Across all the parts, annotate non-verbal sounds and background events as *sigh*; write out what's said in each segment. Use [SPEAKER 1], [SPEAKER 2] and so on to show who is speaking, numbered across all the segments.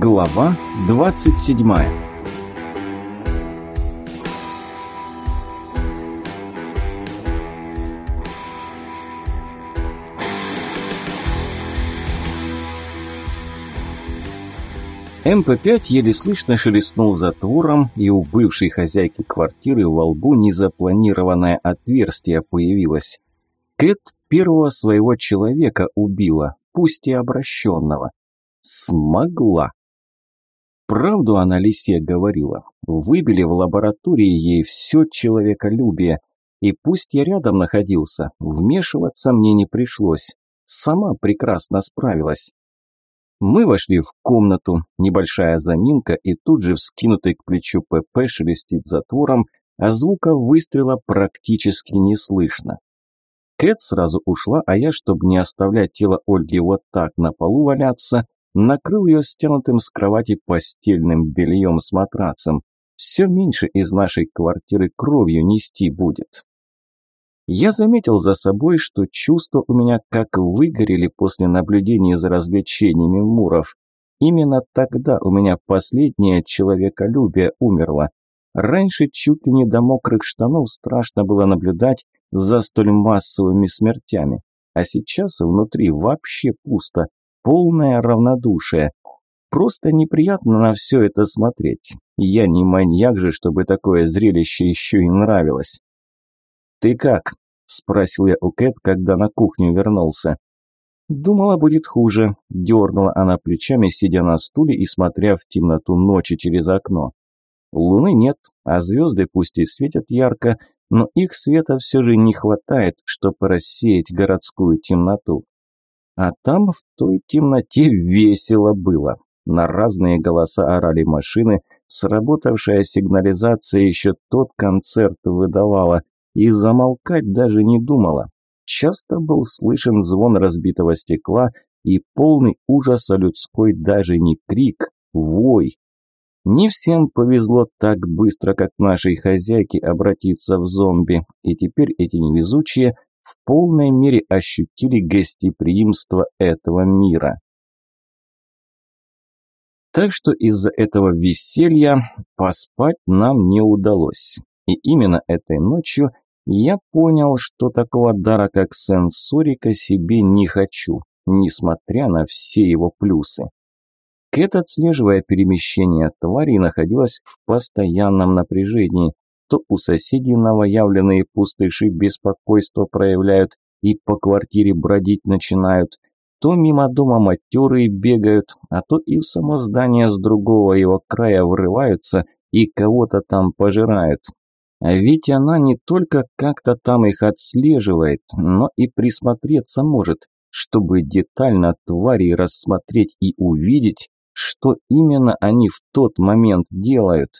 [SPEAKER 1] Глава 27 МП-5 еле слышно шелестнул затвором, и у бывшей хозяйки квартиры во лбу незапланированное отверстие появилось. Кэт первого своего человека убила, пусть и обращенного. Смогла. Правду она Лисе говорила. Выбили в лаборатории ей все человеколюбие. И пусть я рядом находился, вмешиваться мне не пришлось. Сама прекрасно справилась. Мы вошли в комнату, небольшая заминка, и тут же вскинутый к плечу ПП шелестит затвором, а звука выстрела практически не слышно. Кэт сразу ушла, а я, чтобы не оставлять тело Ольги вот так на полу валяться, накрыл ее стянутым с кровати постельным бельем с матрацем. Все меньше из нашей квартиры кровью нести будет. Я заметил за собой, что чувства у меня как выгорели после наблюдения за развлечениями Муров. Именно тогда у меня последнее человеколюбие умерло. Раньше чуть ли не до мокрых штанов страшно было наблюдать за столь массовыми смертями. А сейчас внутри вообще пусто, полное равнодушие. Просто неприятно на все это смотреть. Я не маньяк же, чтобы такое зрелище еще и нравилось. «Ты как?» – спросил я у Кэт, когда на кухню вернулся. «Думала, будет хуже», – дернула она плечами, сидя на стуле и смотря в темноту ночи через окно. Луны нет, а звезды пусть и светят ярко, но их света все же не хватает, чтобы рассеять городскую темноту. А там в той темноте весело было. На разные голоса орали машины, сработавшая сигнализация еще тот концерт выдавала, и замолкать даже не думала. Часто был слышен звон разбитого стекла и полный ужаса людской даже не крик, вой. Не всем повезло так быстро, как нашей хозяйке, обратиться в зомби, и теперь эти невезучие в полной мере ощутили гостеприимство этого мира. Так что из-за этого веселья поспать нам не удалось. И именно этой ночью я понял, что такого дара, как сенсорика, себе не хочу, несмотря на все его плюсы. Кэт, отслеживая перемещение тварей, находилась в постоянном напряжении. То у соседей новоявленные пустыши беспокойство проявляют и по квартире бродить начинают, то мимо дома матерые бегают, а то и в само здание с другого его края врываются и кого-то там пожирают. А ведь она не только как-то там их отслеживает, но и присмотреться может, чтобы детально твари рассмотреть и увидеть, что именно они в тот момент делают.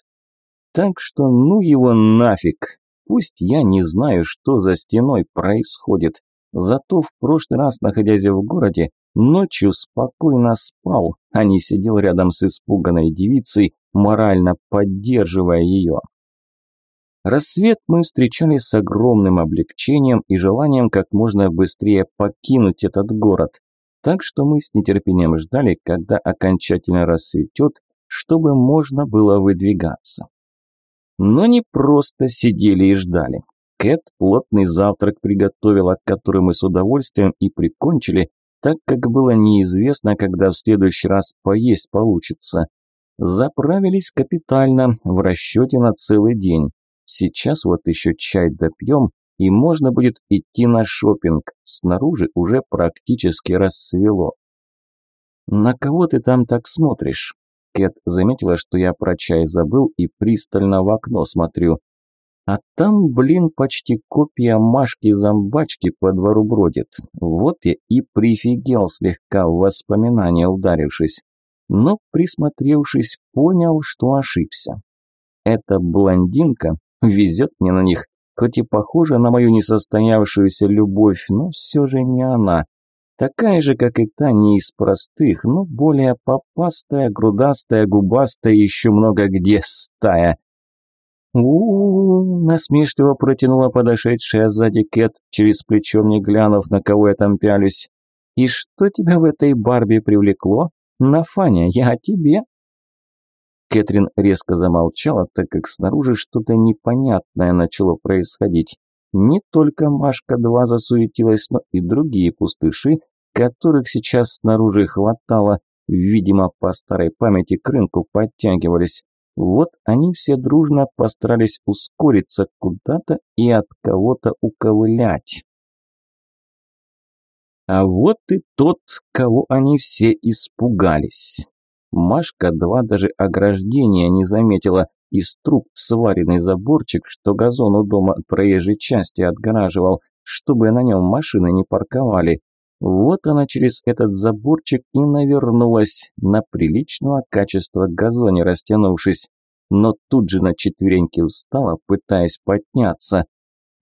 [SPEAKER 1] Так что ну его нафиг. Пусть я не знаю, что за стеной происходит. Зато в прошлый раз, находясь в городе, ночью спокойно спал, а не сидел рядом с испуганной девицей, морально поддерживая ее. Рассвет мы встречали с огромным облегчением и желанием как можно быстрее покинуть этот город. Так что мы с нетерпением ждали, когда окончательно рассветет, чтобы можно было выдвигаться. Но не просто сидели и ждали. Кэт плотный завтрак приготовила, который мы с удовольствием и прикончили, так как было неизвестно, когда в следующий раз поесть получится. Заправились капитально, в расчете на целый день. Сейчас вот еще чай допьем, и можно будет идти на шопинг. Снаружи уже практически рассвело. «На кого ты там так смотришь?» Кэт заметила, что я про чай забыл и пристально в окно смотрю. А там, блин, почти копия Машки-зомбачки по двору бродит. Вот я и прифигел слегка в воспоминания ударившись. Но, присмотревшись, понял, что ошибся. Эта блондинка Везет мне на них, хоть и похожа на мою несостоявшуюся любовь, но все же не она. Такая же, как и та, не из простых, но более попастая, грудастая, губастая, еще много где стая. у, -у, -у насмешливо протянула подошедшая сзади Кэт, через плечо мне глянув, на кого я там пялюсь. «И что тебя в этой Барби привлекло? Нафаня, я о тебе?» Кэтрин резко замолчала, так как снаружи что-то непонятное начало происходить. Не только Машка-2 засуетилась, но и другие пустыши, которых сейчас снаружи хватало, видимо, по старой памяти к рынку подтягивались. Вот они все дружно постарались ускориться куда-то и от кого-то уковылять. А вот и тот, кого они все испугались. Машка-2 даже ограждения не заметила, из труб сваренный заборчик, что газон у дома от проезжей части отгораживал, чтобы на нем машины не парковали. Вот она через этот заборчик и навернулась, на приличного качества газоне растянувшись. Но тут же на четвереньки устала, пытаясь подняться.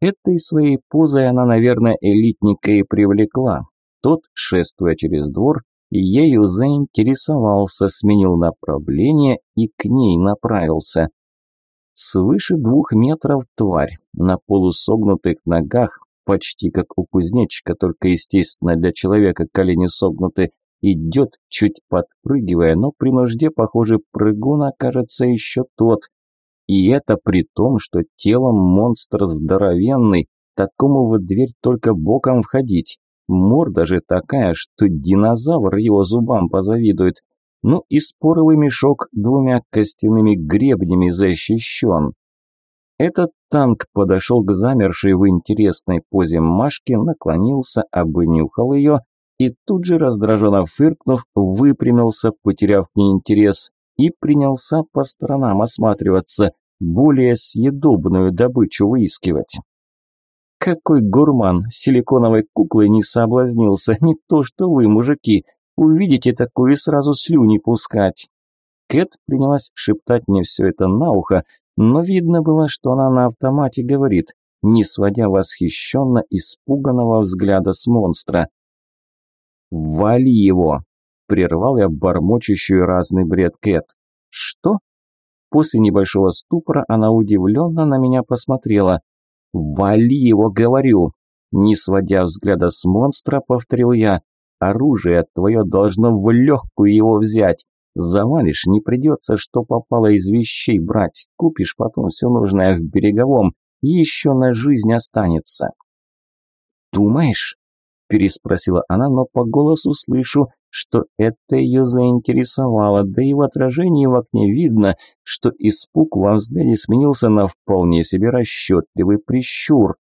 [SPEAKER 1] Этой своей позой она, наверное, элитника и привлекла. Тот, шествуя через двор, ею заинтересовался, сменил направление и к ней направился. Свыше двух метров тварь, на полусогнутых ногах, почти как у кузнечика, только, естественно, для человека колени согнуты, идет, чуть подпрыгивая, но при нужде, похоже, прыгун окажется еще тот. И это при том, что телом монстр здоровенный, такому в дверь только боком входить. Морда же такая, что динозавр его зубам позавидует. Ну и споровый мешок двумя костяными гребнями защищен. Этот танк подошел к замершей в интересной позе Машке, наклонился, обнюхал ее и тут же, раздраженно фыркнув, выпрямился, потеряв к ней интерес, и принялся по сторонам осматриваться, более съедобную добычу выискивать. Какой гурман силиконовой куклой не соблазнился, не то что вы, мужики, увидите такое и сразу слюни пускать. Кэт принялась шептать мне все это на ухо, но видно было, что она на автомате говорит, не сводя восхищенно испуганного взгляда с монстра. «Вали его!» – прервал я бормочущую разный бред Кэт. «Что?» После небольшого ступора она удивленно на меня посмотрела. «Вали его, говорю!» Не сводя взгляда с монстра, повторил я. «Оружие твое должно в легкую его взять. Завалишь, не придется, что попало из вещей брать. Купишь потом все нужное в береговом, еще на жизнь останется». «Думаешь?» – переспросила она, но по голосу слышу, что это ее заинтересовало, да и в отражении в окне видно, что испуг во взгляде сменился на вполне себе расчетливый прищур.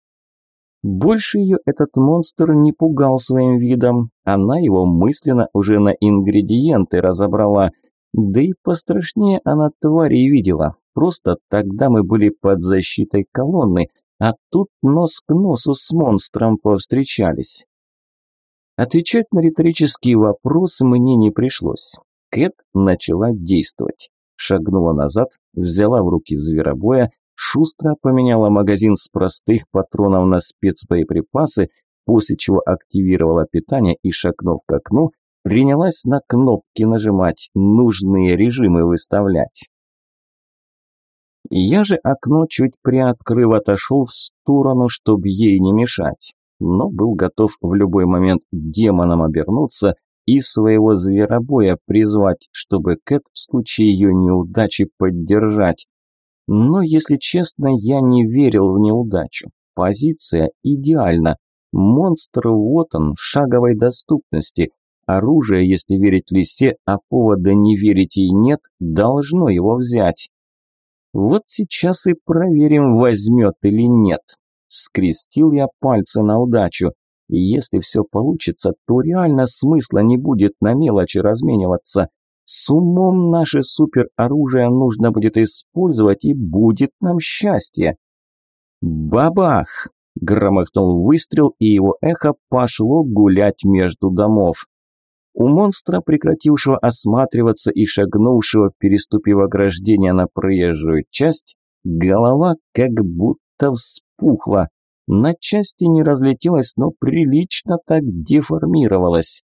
[SPEAKER 1] Больше ее этот монстр не пугал своим видом, она его мысленно уже на ингредиенты разобрала, да и пострашнее она тварей видела, просто тогда мы были под защитой колонны, а тут нос к носу с монстром повстречались. Отвечать на риторические вопросы мне не пришлось. Кэт начала действовать. Шагнула назад, взяла в руки зверобоя, шустро поменяла магазин с простых патронов на спецбоеприпасы, после чего активировала питание и, шагнув к окну, принялась на кнопки нажимать, нужные режимы выставлять. Я же окно чуть приоткрыв отошел в сторону, чтобы ей не мешать но был готов в любой момент демоном обернуться и своего зверобоя призвать, чтобы Кэт в случае ее неудачи поддержать. Но, если честно, я не верил в неудачу. Позиция идеальна. Монстр вот он, в шаговой доступности. Оружие, если верить лисе, а повода не верить и нет, должно его взять. Вот сейчас и проверим, возьмет или нет. Скрестил я пальцы на удачу. И если все получится, то реально смысла не будет на мелочи размениваться. С умом наше супероружие нужно будет использовать, и будет нам счастье. Бабах! Громыхнул выстрел, и его эхо пошло гулять между домов. У монстра, прекратившего осматриваться и шагнувшего, переступив ограждение на проезжую часть, голова как будто распухла. На части не разлетелась, но прилично так деформировалась.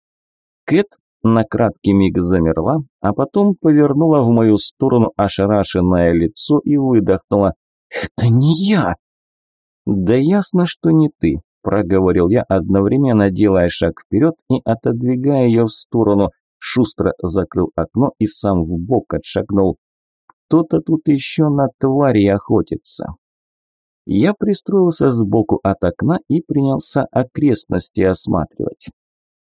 [SPEAKER 1] Кэт на краткий миг замерла, а потом повернула в мою сторону ошарашенное лицо и выдохнула. «Это не я!» «Да ясно, что не ты», – проговорил я, одновременно делая шаг вперед и отодвигая ее в сторону, шустро закрыл окно и сам в бок отшагнул. Кто-то тут еще на твари охотится. Я пристроился сбоку от окна и принялся окрестности осматривать.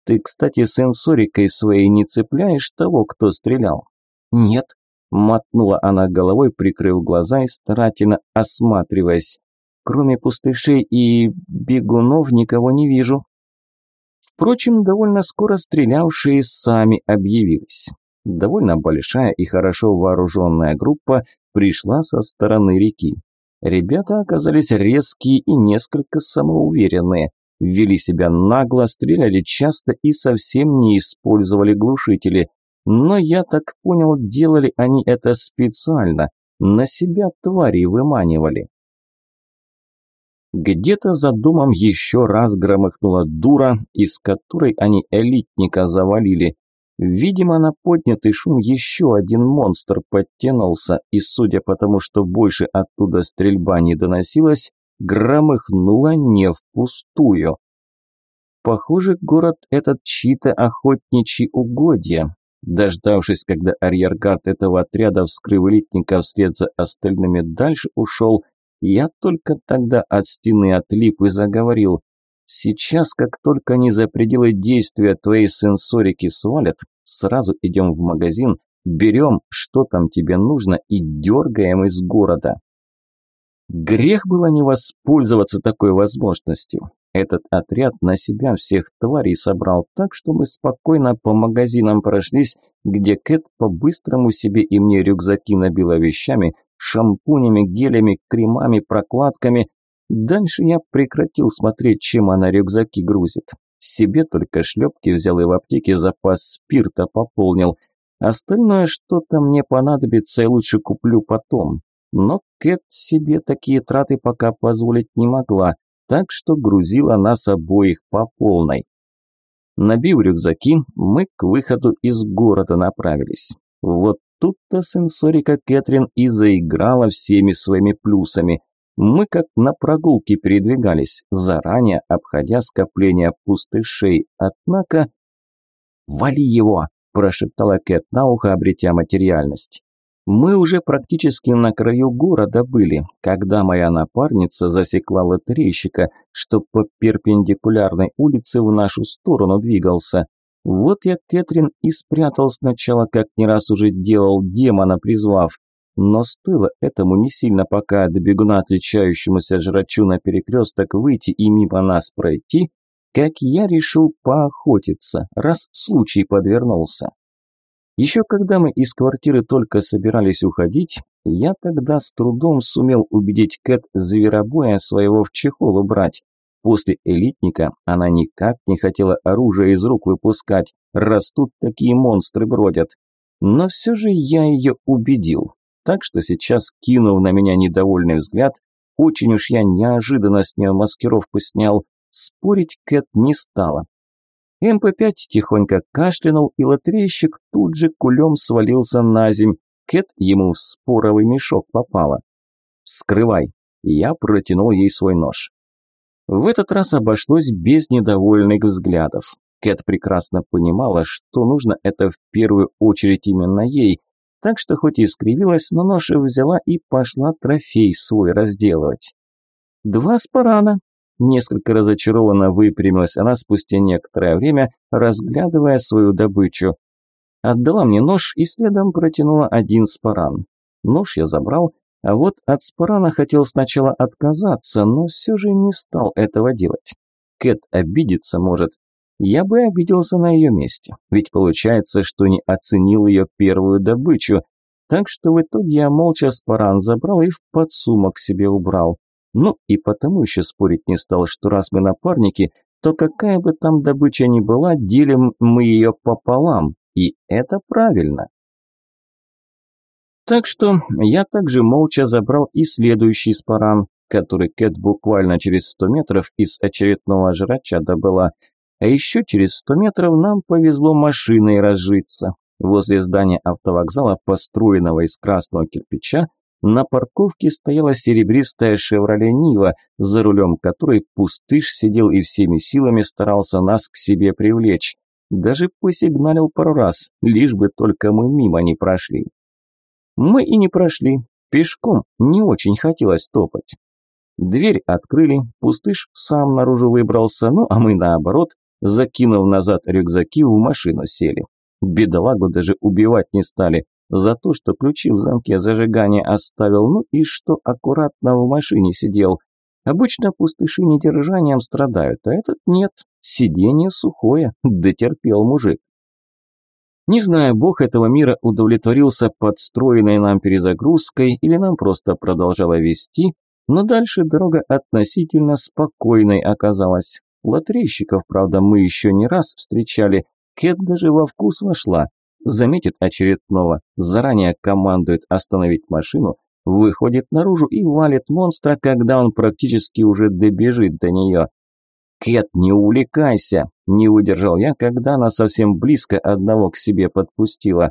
[SPEAKER 1] Ты, кстати, сенсорикой своей не цепляешь того, кто стрелял? Нет, мотнула она головой, прикрыв глаза и старательно осматриваясь. Кроме пустышей и бегунов никого не вижу. Впрочем, довольно скоро стрелявшие сами объявились. Довольно большая и хорошо вооруженная группа пришла со стороны реки. Ребята оказались резкие и несколько самоуверенные. Вели себя нагло, стреляли часто и совсем не использовали глушители. Но я так понял, делали они это специально. На себя твари выманивали. Где-то за домом еще раз громыхнула дура, из которой они элитника завалили. Видимо, на поднятый шум еще один монстр подтянулся, и судя по тому, что больше оттуда стрельба не доносилась, громыхнула не впустую. Похоже, город этот чьи-то охотничьи угодья. Дождавшись, когда арьергард этого отряда, вскрыв элитника вслед за остальными, дальше ушел, я только тогда от стены отлип и заговорил. Сейчас, как только они за пределы действия твоей сенсорики свалят, сразу идем в магазин, берем, что там тебе нужно, и дергаем из города. Грех было не воспользоваться такой возможностью. Этот отряд на себя всех тварей собрал так, что мы спокойно по магазинам прошлись, где Кэт по-быстрому себе и мне рюкзаки набила вещами, шампунями, гелями, кремами, прокладками. Дальше я прекратил смотреть, чем она рюкзаки грузит. Себе только шлепки взял и в аптеке запас спирта пополнил. Остальное что-то мне понадобится и лучше куплю потом. Но Кэт себе такие траты пока позволить не могла, так что грузила нас обоих по полной. Набив рюкзаки, мы к выходу из города направились. Вот Тут-то сенсорика Кэтрин и заиграла всеми своими плюсами. Мы как на прогулке передвигались, заранее обходя скопление пустышей. Однако... «Вали его!» – прошептала Кэт на ухо, обретя материальность. Мы уже практически на краю города были, когда моя напарница засекла лотерейщика, что по перпендикулярной улице в нашу сторону двигался. Вот я Кэтрин и спрятал сначала, как не раз уже делал, демона призвав. Но стоило этому не сильно пока до бегуна, отличающемуся жрачу на перекресток, выйти и мимо нас пройти, как я решил поохотиться, раз случай подвернулся. Еще когда мы из квартиры только собирались уходить, я тогда с трудом сумел убедить Кэт зверобоя своего в чехол убрать, После элитника она никак не хотела оружие из рук выпускать, раз тут такие монстры бродят. Но все же я ее убедил. Так что сейчас, кинув на меня недовольный взгляд, очень уж я неожиданно с нее маскировку снял, спорить Кэт не стала. МП-5 тихонько кашлянул, и лотерейщик тут же кулем свалился на земь. Кэт ему в споровый мешок попала. «Вскрывай». Я протянул ей свой нож. В этот раз обошлось без недовольных взглядов. Кэт прекрасно понимала, что нужно это в первую очередь именно ей, так что хоть и скривилась, но нож взяла и пошла трофей свой разделывать. «Два спарана», – несколько разочарованно выпрямилась она спустя некоторое время, разглядывая свою добычу. Отдала мне нож и следом протянула один спаран. Нож я забрал, а вот от Спарана хотел сначала отказаться, но все же не стал этого делать. Кэт обидеться может. Я бы обиделся на ее месте, ведь получается, что не оценил ее первую добычу. Так что в итоге я молча Спаран забрал и в подсумок себе убрал. Ну и потому еще спорить не стал, что раз мы напарники, то какая бы там добыча ни была, делим мы ее пополам. И это правильно. Так что я также молча забрал и следующий спаран, который Кэт буквально через 100 метров из очередного жрача добыла. А еще через 100 метров нам повезло машиной разжиться. Возле здания автовокзала, построенного из красного кирпича, на парковке стояла серебристая «Шевроле Нива», за рулем которой пустыш сидел и всеми силами старался нас к себе привлечь. Даже посигналил пару раз, лишь бы только мы мимо не прошли. Мы и не прошли. Пешком не очень хотелось топать. Дверь открыли, пустыш сам наружу выбрался, ну а мы наоборот, закинув назад рюкзаки, в машину сели. Бедолагу даже убивать не стали, за то, что ключи в замке зажигания оставил, ну и что аккуратно в машине сидел. Обычно пустыши недержанием страдают, а этот нет, сиденье сухое, *laughs* дотерпел мужик. Не знаю, бог этого мира удовлетворился подстроенной нам перезагрузкой или нам просто продолжала вести, но дальше дорога относительно спокойной оказалась. Лотерейщиков, правда, мы еще не раз встречали, Кэт даже во вкус вошла. Заметит очередного, заранее командует остановить машину, выходит наружу и валит монстра, когда он практически уже добежит до нее. «Кэт, не увлекайся!» – не выдержал я, когда она совсем близко одного к себе подпустила.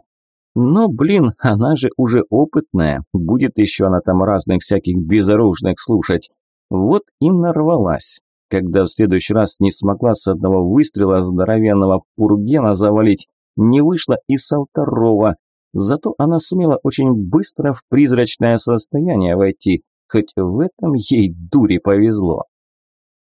[SPEAKER 1] Но, блин, она же уже опытная, будет еще она там разных всяких безоружных слушать. Вот и нарвалась. Когда в следующий раз не смогла с одного выстрела здоровенного пургена завалить, не вышла и второго. Зато она сумела очень быстро в призрачное состояние войти, хоть в этом ей дури повезло.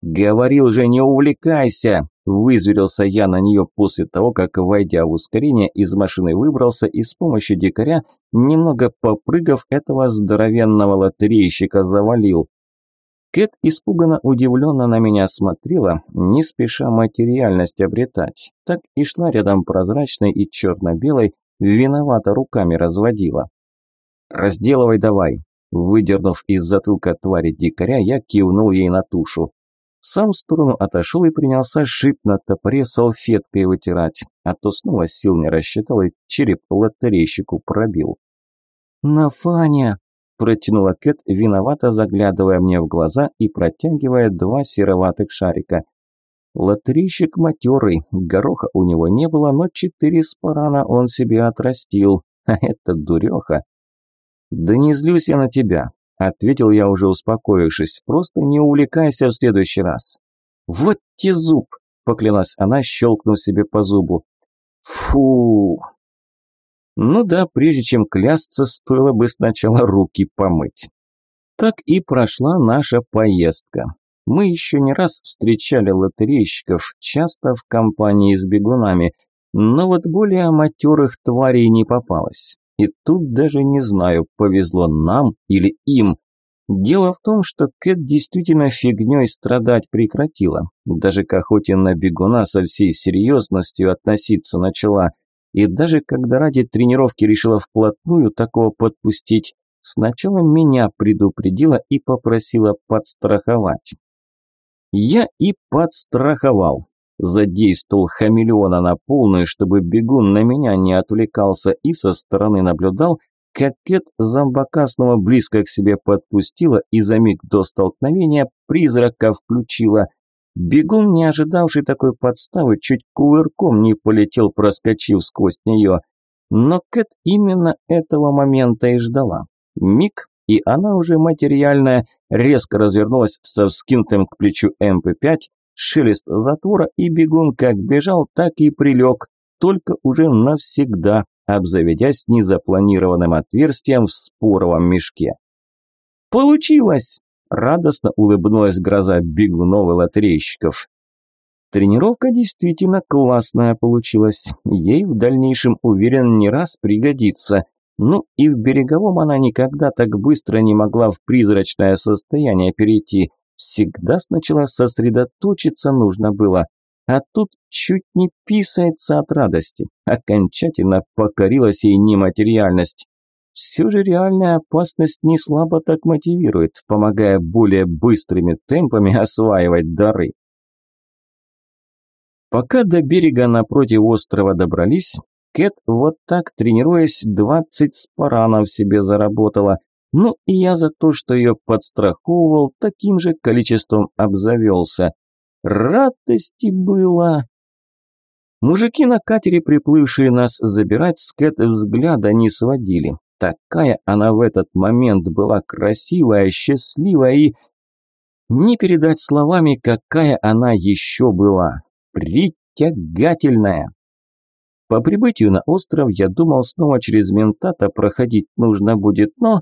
[SPEAKER 1] «Говорил же, не увлекайся!» – вызверился я на нее после того, как, войдя в ускорение, из машины выбрался и с помощью дикаря, немного попрыгав, этого здоровенного лотерейщика завалил. Кэт испуганно удивленно на меня смотрела, не спеша материальность обретать. Так и шла рядом прозрачной и черно-белой, виновато руками разводила. «Разделывай давай!» Выдернув из затылка твари дикаря, я кивнул ей на тушу. Сам в сторону отошел и принялся шип на топоре салфеткой вытирать, а то снова сил не рассчитал и череп лотерейщику пробил. «Нафаня!» – протянула Кэт, виновато заглядывая мне в глаза и протягивая два сероватых шарика. Лотерейщик матерый, гороха у него не было, но четыре спарана он себе отрастил, *laughs* а это дуреха. «Да не злюсь я на тебя», Ответил я уже успокоившись. Просто не увлекайся в следующий раз. Вот те зуб, поклялась она, щелкнув себе по зубу. Фу. Ну да, прежде чем клясться, стоило бы сначала руки помыть. Так и прошла наша поездка. Мы еще не раз встречали лотерейщиков, часто в компании с бегунами, но вот более матерых тварей не попалось. И тут даже не знаю, повезло нам или им. Дело в том, что Кэт действительно фигней страдать прекратила. Даже к охоте на бегуна со всей серьезностью относиться начала. И даже когда ради тренировки решила вплотную такого подпустить, сначала меня предупредила и попросила подстраховать. Я и подстраховал. Задействовал хамелеона на полную, чтобы бегун на меня не отвлекался и со стороны наблюдал, как Кэт зомбака снова близко к себе подпустила и за миг до столкновения призрака включила. Бегун, не ожидавший такой подставы, чуть кувырком не полетел, проскочив сквозь нее. Но Кэт именно этого момента и ждала. Миг, и она уже материальная, резко развернулась со вскинутым к плечу МП-5, шелест затвора, и бегун как бежал, так и прилег, только уже навсегда, обзаведясь незапланированным отверстием в споровом мешке. «Получилось!» – радостно улыбнулась гроза бегунов и лотерейщиков. Тренировка действительно классная получилась, ей в дальнейшем, уверен, не раз пригодится. Ну и в береговом она никогда так быстро не могла в призрачное состояние перейти – Всегда сначала сосредоточиться нужно было, а тут чуть не писается от радости. Окончательно покорилась ей нематериальность. Все же реальная опасность не слабо так мотивирует, помогая более быстрыми темпами *laughs* осваивать дары. Пока до берега напротив острова добрались, Кэт вот так, тренируясь, 20 спаранов себе заработала, ну и я за то, что ее подстраховывал, таким же количеством обзавелся. Радости было. Мужики на катере, приплывшие нас забирать, с Кэт взгляда не сводили. Такая она в этот момент была красивая, счастливая и... Не передать словами, какая она еще была. Притягательная. По прибытию на остров я думал, снова через ментата проходить нужно будет, но...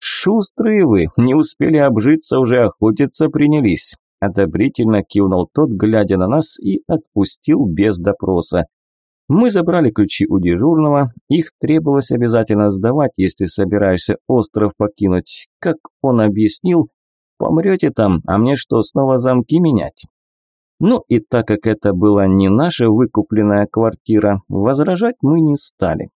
[SPEAKER 1] «Шустрые вы, не успели обжиться, уже охотиться принялись», – одобрительно кивнул тот, глядя на нас, и отпустил без допроса. Мы забрали ключи у дежурного, их требовалось обязательно сдавать, если собираешься остров покинуть. Как он объяснил, помрете там, а мне что, снова замки менять? Ну и так как это была не наша выкупленная квартира, возражать мы не стали.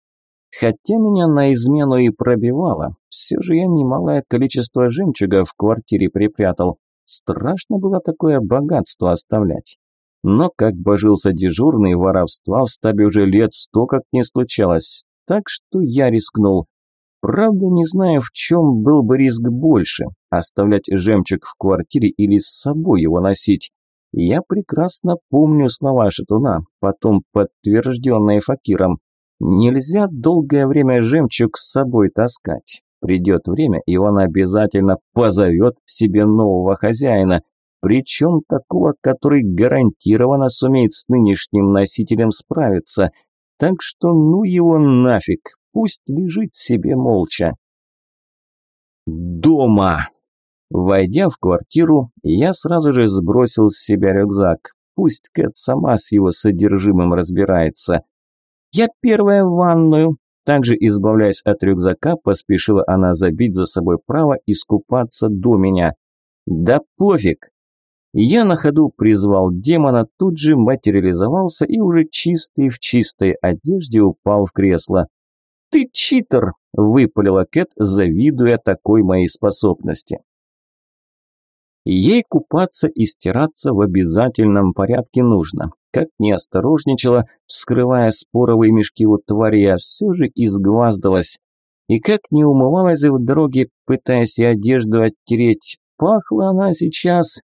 [SPEAKER 1] Хотя меня на измену и пробивало, все же я немалое количество жемчуга в квартире припрятал. Страшно было такое богатство оставлять. Но как божился дежурный, воровства в стабе уже лет сто как не случалось, так что я рискнул. Правда, не знаю, в чем был бы риск больше – оставлять жемчуг в квартире или с собой его носить. Я прекрасно помню слова Шатуна, потом подтвержденные Факиром. Нельзя долгое время жемчуг с собой таскать. Придет время, и он обязательно позовет себе нового хозяина, причем такого, который гарантированно сумеет с нынешним носителем справиться. Так что ну его нафиг, пусть лежит себе молча. Дома! Войдя в квартиру, я сразу же сбросил с себя рюкзак. Пусть Кэт сама с его содержимым разбирается. Я первая в ванную. Также, избавляясь от рюкзака, поспешила она забить за собой право искупаться до меня. Да пофиг, я на ходу призвал демона, тут же материализовался и уже чистый в чистой одежде упал в кресло. «Ты читер!» – выпалила Кэт, завидуя такой моей способности. Ей купаться и стираться в обязательном порядке нужно. Как не осторожничала, вскрывая споровые мешки у твари, а все же изгваздалась. И как не умывалась в дороге, пытаясь одежду оттереть, пахла она сейчас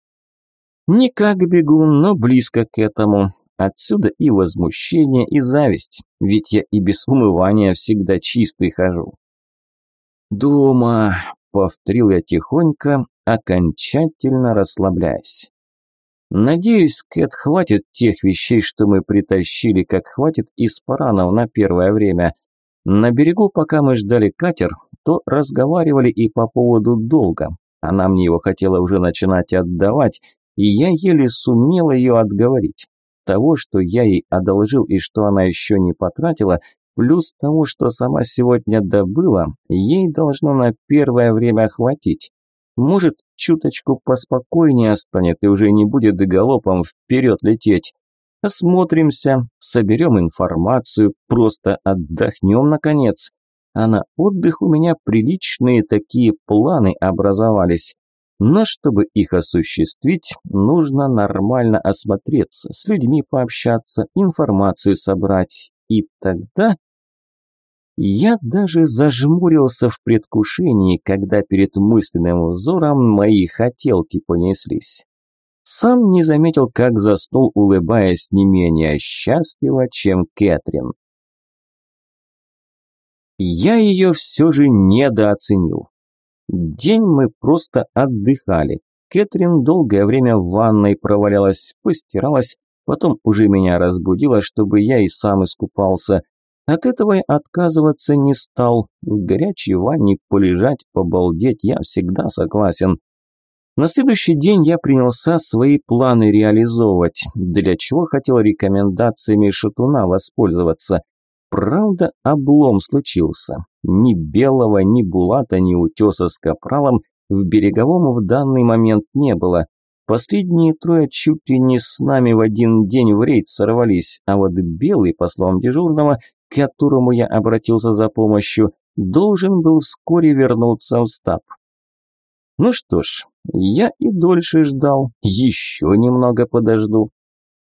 [SPEAKER 1] не как бегун, но близко к этому. Отсюда и возмущение, и зависть, ведь я и без умывания всегда чистый хожу. «Дома», — повторил я тихонько, окончательно расслабляясь. Надеюсь, Кэт хватит тех вещей, что мы притащили, как хватит из паранов на первое время. На берегу, пока мы ждали катер, то разговаривали и по поводу долга. Она мне его хотела уже начинать отдавать, и я еле сумел ее отговорить. Того, что я ей одолжил и что она еще не потратила, плюс того, что сама сегодня добыла, ей должно на первое время хватить. Может, чуточку поспокойнее станет и уже не будет галопом вперед лететь. Осмотримся, соберем информацию, просто отдохнем наконец. А на отдых у меня приличные такие планы образовались. Но чтобы их осуществить, нужно нормально осмотреться, с людьми пообщаться, информацию собрать. И тогда... Я даже зажмурился в предвкушении, когда перед мысленным взором мои хотелки понеслись. Сам не заметил, как заснул, улыбаясь не менее счастливо, чем Кэтрин. Я ее все же недооценил. День мы просто отдыхали. Кэтрин долгое время в ванной провалялась, постиралась, потом уже меня разбудила, чтобы я и сам искупался. От этого я отказываться не стал. В горячей ванне полежать, побалдеть я всегда согласен. На следующий день я принялся свои планы реализовывать, для чего хотел рекомендациями Шатуна воспользоваться. Правда, облом случился. Ни Белого, ни Булата, ни Утеса с Капралом в Береговом в данный момент не было. Последние трое чуть ли не с нами в один день в рейд сорвались, а вот Белый, по словам дежурного, к которому я обратился за помощью, должен был вскоре вернуться в стаб. Ну что ж, я и дольше ждал, еще немного подожду.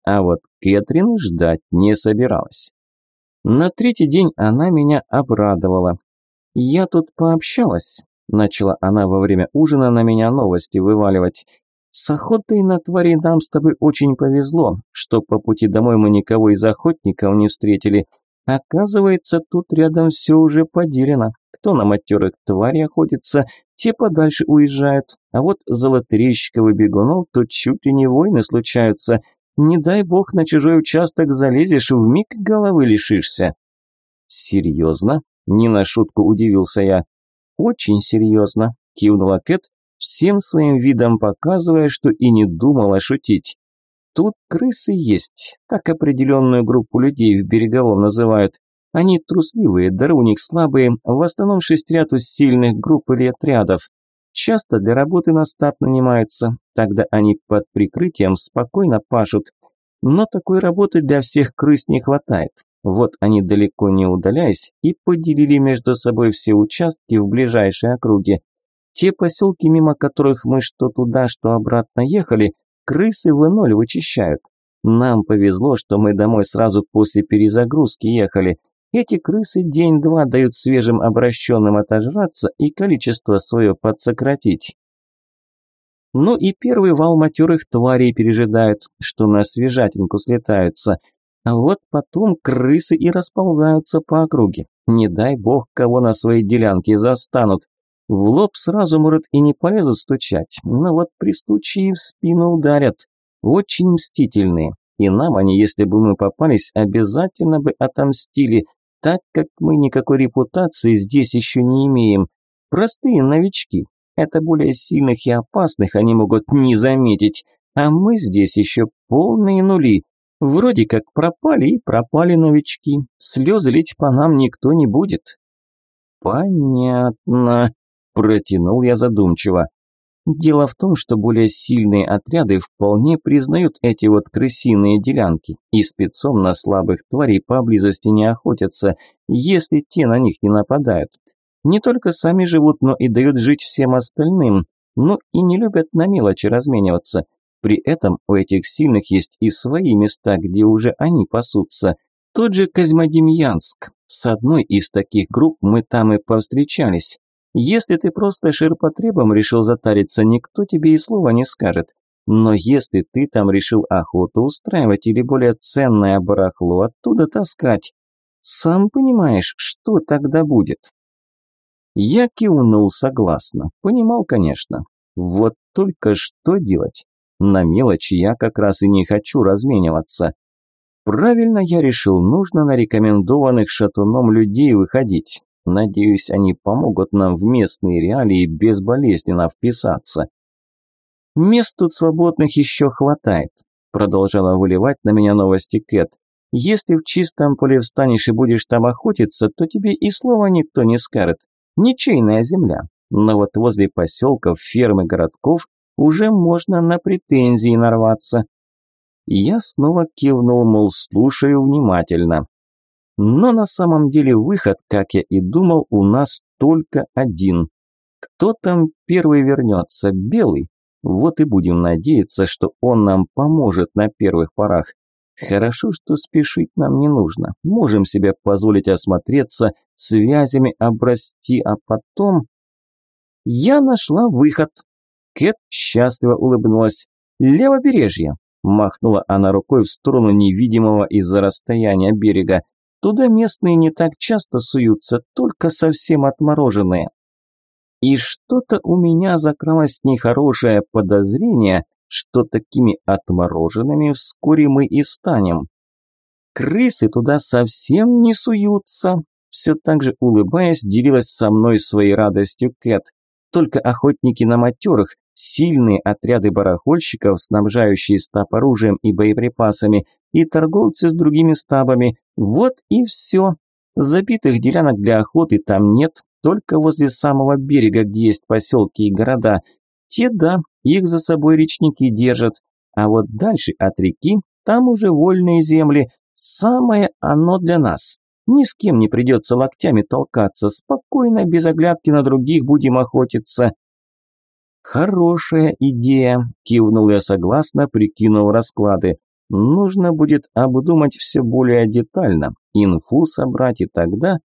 [SPEAKER 1] А вот Кэтрин ждать не собиралась. На третий день она меня обрадовала. «Я тут пообщалась», – начала она во время ужина на меня новости вываливать. «С охотой на твари нам с тобой очень повезло, что по пути домой мы никого из охотников не встретили. Оказывается, тут рядом все уже поделено. Кто на матерых твари охотится, те подальше уезжают, а вот золотырейщиков и бегунов тут чуть ли не войны случаются, Не дай бог на чужой участок залезешь, в миг головы лишишься. Серьезно? Не на шутку удивился я. Очень серьезно, кивнула Кэт, всем своим видом показывая, что и не думала шутить. Тут крысы есть, так определенную группу людей в береговом называют. Они трусливые, дары у них слабые, в основном шестерят у сильных групп или отрядов. Часто для работы на стаб нанимаются, тогда они под прикрытием спокойно пашут. Но такой работы для всех крыс не хватает. Вот они далеко не удаляясь и поделили между собой все участки в ближайшей округе. Те поселки, мимо которых мы что туда, что обратно ехали, крысы в ноль вычищают. Нам повезло, что мы домой сразу после перезагрузки ехали – эти крысы день-два дают свежим обращенным отожраться и количество свое подсократить. Ну и первый вал матерых тварей пережидают, что на свежатинку слетаются. А вот потом крысы и расползаются по округе. Не дай бог, кого на своей делянке застанут. В лоб сразу, может, и не полезут стучать, но вот при случае в спину ударят. Очень мстительные. И нам они, если бы мы попались, обязательно бы отомстили, так как мы никакой репутации здесь еще не имеем. Простые новички. Это более сильных и опасных они могут не заметить. А мы здесь еще полные нули. Вроде как пропали и пропали новички. Слезы лить по нам никто не будет. Понятно, протянул я задумчиво. Дело в том, что более сильные отряды вполне признают эти вот крысиные делянки и спецом на слабых тварей поблизости не охотятся, если те на них не нападают. Не только сами живут, но и дают жить всем остальным, но и не любят на мелочи размениваться. При этом у этих сильных есть и свои места, где уже они пасутся. Тот же Козьмодемьянск. С одной из таких групп мы там и повстречались. Если ты просто ширпотребом решил затариться, никто тебе и слова не скажет. Но если ты там решил охоту устраивать или более ценное барахло оттуда таскать, сам понимаешь, что тогда будет. Я кивнул согласно. Понимал, конечно. Вот только что делать? На мелочи я как раз и не хочу размениваться. Правильно я решил, нужно на рекомендованных шатуном людей выходить. Надеюсь, они помогут нам в местные реалии безболезненно вписаться. Мест тут свободных еще хватает, продолжала выливать на меня новости Кэт. Если в чистом поле встанешь и будешь там охотиться, то тебе и слова никто не скажет. Ничейная земля. Но вот возле поселков, ферм и городков уже можно на претензии нарваться. Я снова кивнул, мол, слушаю внимательно. Но на самом деле выход, как я и думал, у нас только один. Кто там первый вернется? Белый? Вот и будем надеяться, что он нам поможет на первых порах. Хорошо, что спешить нам не нужно. Можем себе позволить осмотреться, связями обрасти, а потом... Я нашла выход. Кэт счастливо улыбнулась. Левобережье. Махнула она рукой в сторону невидимого из-за расстояния берега. Туда местные не так часто суются, только совсем отмороженные. И что-то у меня закралось нехорошее подозрение, что такими отмороженными вскоре мы и станем. Крысы туда совсем не суются. Все так же улыбаясь, делилась со мной своей радостью Кэт. Только охотники на матерых, сильные отряды барахольщиков, снабжающие стаб оружием и боеприпасами, и торговцы с другими стабами. Вот и все. Забитых делянок для охоты там нет, только возле самого берега, где есть поселки и города. Те, да, их за собой речники держат. А вот дальше от реки, там уже вольные земли. Самое оно для нас. Ни с кем не придется локтями толкаться, спокойно, без оглядки на других будем охотиться. «Хорошая идея», – кивнул я согласно, прикинув расклады. «Нужно будет обдумать все более детально, инфу собрать и тогда...»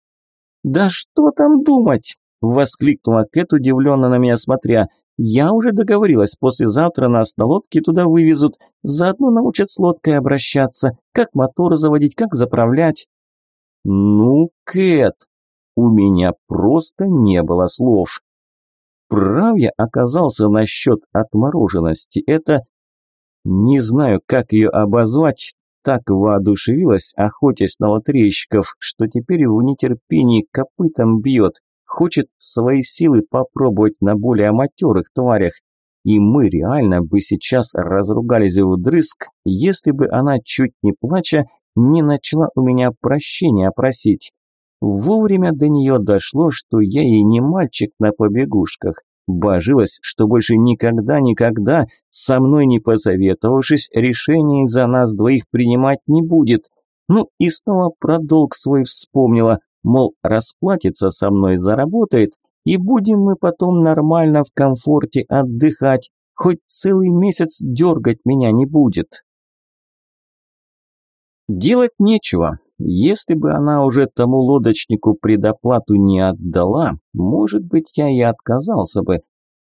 [SPEAKER 1] «Да что там думать?» – воскликнула Кэт, удивленно на меня смотря. «Я уже договорилась, послезавтра нас на лодке туда вывезут, заодно научат с лодкой обращаться, как мотор заводить, как заправлять». «Ну, Кэт, у меня просто не было слов». Прав я оказался насчет отмороженности. Это... Не знаю, как ее обозвать, так воодушевилась, охотясь на лотерейщиков, что теперь в нетерпении копытом бьет, хочет свои силы попробовать на более матерых тварях. И мы реально бы сейчас разругались вдрызг, если бы она, чуть не плача, не начала у меня прощения просить. Вовремя до нее дошло, что я ей не мальчик на побегушках. Божилась, что больше никогда-никогда со мной не посоветовавшись, решение за нас двоих принимать не будет. Ну и снова про долг свой вспомнила, мол, расплатится со мной, заработает, и будем мы потом нормально в комфорте отдыхать, хоть целый месяц дергать меня не будет. Делать нечего. Если бы она уже тому лодочнику предоплату не отдала, может быть, я и отказался бы.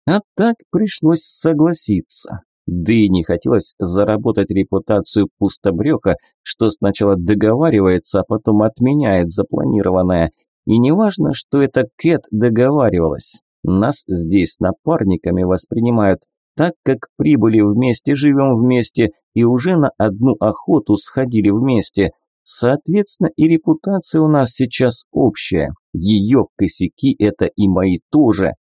[SPEAKER 1] А так пришлось согласиться. Да и не хотелось заработать репутацию пустобрека, что сначала договаривается, а потом отменяет запланированное. И не важно, что это Кэт договаривалась. Нас здесь напарниками воспринимают, так как прибыли вместе, живем вместе и уже на одну охоту сходили вместе. Соответственно, и репутация у нас сейчас общая. Ее косяки – это и мои тоже.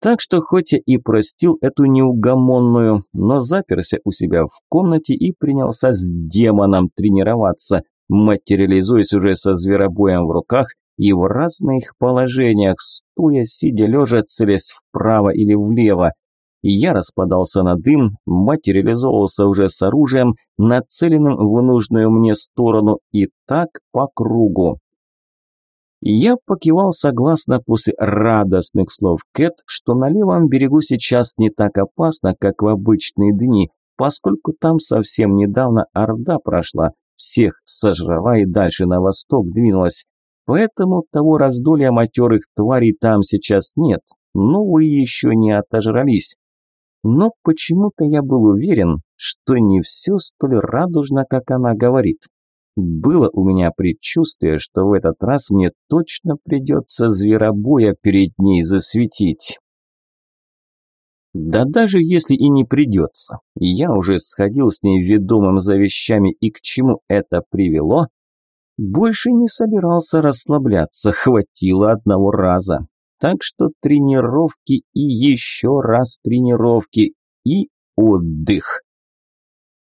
[SPEAKER 1] Так что хоть я и простил эту неугомонную, но заперся у себя в комнате и принялся с демоном тренироваться, материализуясь уже со зверобоем в руках и в разных положениях, стоя, сидя, лежа, целясь вправо или влево. И я распадался на дым, материализовался уже с оружием, нацеленным в нужную мне сторону, и так по кругу. Я покивал согласно после радостных слов Кэт, что на левом берегу сейчас не так опасно, как в обычные дни, поскольку там совсем недавно Орда прошла, всех сожрала и дальше на восток двинулась. Поэтому того раздолья матерых тварей там сейчас нет, новые еще не отожрались. Но почему-то я был уверен, что не все столь радужно, как она говорит. Было у меня предчувствие, что в этот раз мне точно придется зверобоя перед ней засветить. Да даже если и не придется, я уже сходил с ней ведомым за вещами и к чему это привело, больше не собирался расслабляться, хватило одного раза. Так что тренировки и еще раз тренировки и отдых.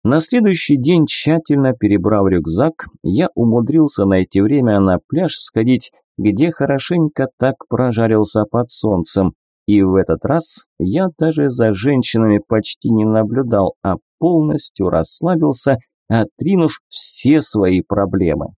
[SPEAKER 1] На следующий день, тщательно перебрав рюкзак, я умудрился найти время на пляж сходить, где хорошенько так прожарился под солнцем. И в этот раз я даже за женщинами почти не наблюдал, а полностью расслабился, отринув все свои проблемы.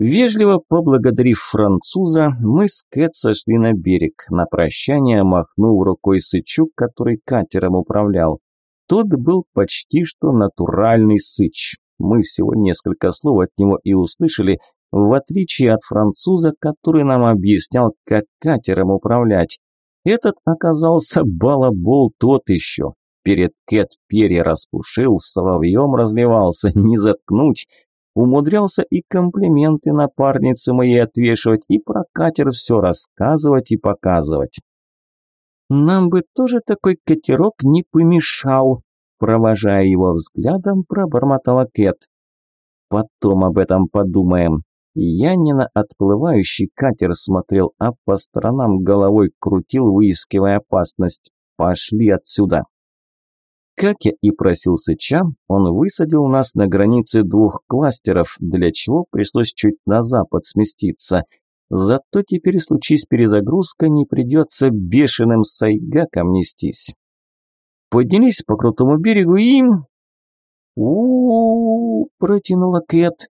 [SPEAKER 1] Вежливо поблагодарив француза, мы с Кэт сошли на берег, на прощание махнув рукой Сычук, который катером управлял. Тот был почти что натуральный Сыч. Мы всего несколько слов от него и услышали, в отличие от француза, который нам объяснял, как катером управлять. Этот оказался балабол тот еще. Перед Кэт перья распушил, соловьем разливался, не заткнуть, Умудрялся и комплименты напарнице моей отвешивать, и про катер все рассказывать и показывать. «Нам бы тоже такой катерок не помешал», провожая его взглядом, пробормотала Кэт. «Потом об этом подумаем. Я не на отплывающий катер смотрел, а по сторонам головой крутил, выискивая опасность. Пошли отсюда!» Как я и просил Сыча, он высадил нас на границе двух кластеров, для чего пришлось чуть на запад сместиться. Зато теперь, случись перезагрузка, не придется бешеным сайгаком нестись. Поднялись по крутому берегу и... у, -у, -у протянула Кэт.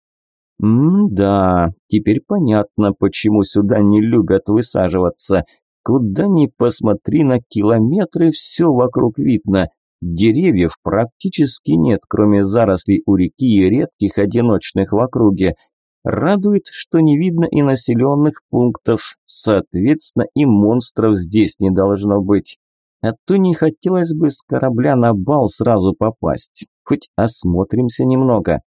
[SPEAKER 1] «М-да, теперь понятно, почему сюда не любят высаживаться. Куда ни посмотри, на километры все вокруг видно. Деревьев практически нет, кроме зарослей у реки и редких одиночных в округе. Радует, что не видно и населенных пунктов, соответственно и монстров здесь не должно быть. А то не хотелось бы с корабля на бал сразу попасть. Хоть осмотримся немного.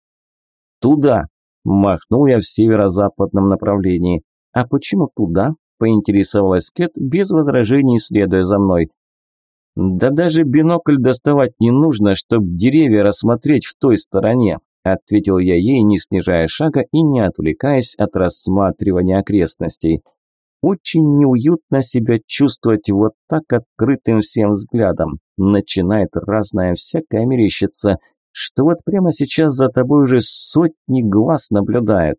[SPEAKER 1] Туда, махнул я в северо-западном направлении. А почему туда? Поинтересовалась Кэт, без возражений следуя за мной. Да даже бинокль доставать не нужно, чтобы деревья рассмотреть в той стороне, ответил я ей, не снижая шага и не отвлекаясь от рассматривания окрестностей. Очень неуютно себя чувствовать вот так открытым всем взглядом. Начинает разное всякое мерещиться, что вот прямо сейчас за тобой уже сотни глаз наблюдают.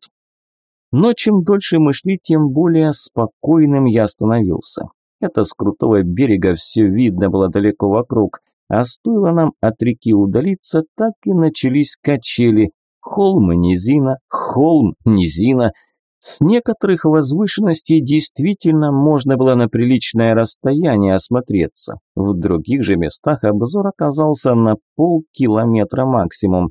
[SPEAKER 1] Но чем дольше мы шли, тем более спокойным я становился. Это с крутого берега все видно было далеко вокруг, а стоило нам от реки удалиться, так и начались качели. Холм, низина, холм, низина. С некоторых возвышенностей действительно можно было на приличное расстояние осмотреться. В других же местах обзор оказался на полкилометра максимум.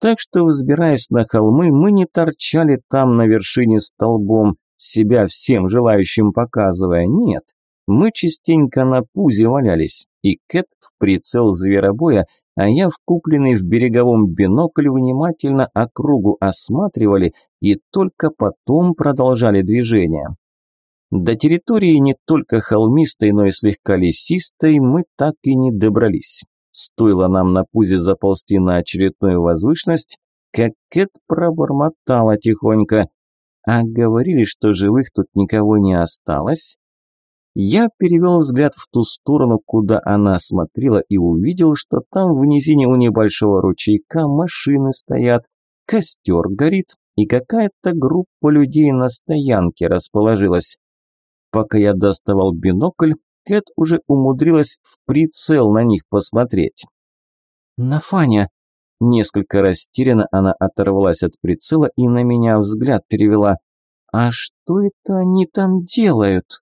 [SPEAKER 1] Так что, взбираясь на холмы, мы не торчали там на вершине столбом, себя всем желающим показывая, нет. Мы частенько на пузе валялись, и Кэт в прицел зверобоя, а я в купленный в береговом бинокль внимательно округу осматривали и только потом продолжали движение. До территории не только холмистой, но и слегка лесистой мы так и не добрались. Стоило нам на пузе заползти на очередную возвышенность, как Кэт пробормотала тихонько. А говорили, что живых тут никого не осталось. Я перевел взгляд в ту сторону, куда она смотрела, и увидел, что там в низине у небольшого ручейка машины стоят, костер горит, и какая-то группа людей на стоянке расположилась. Пока я доставал бинокль, Кэт уже умудрилась в прицел на них посмотреть. «Нафаня!» Несколько растерянно она оторвалась от прицела и на меня взгляд перевела. «А что это они там делают?»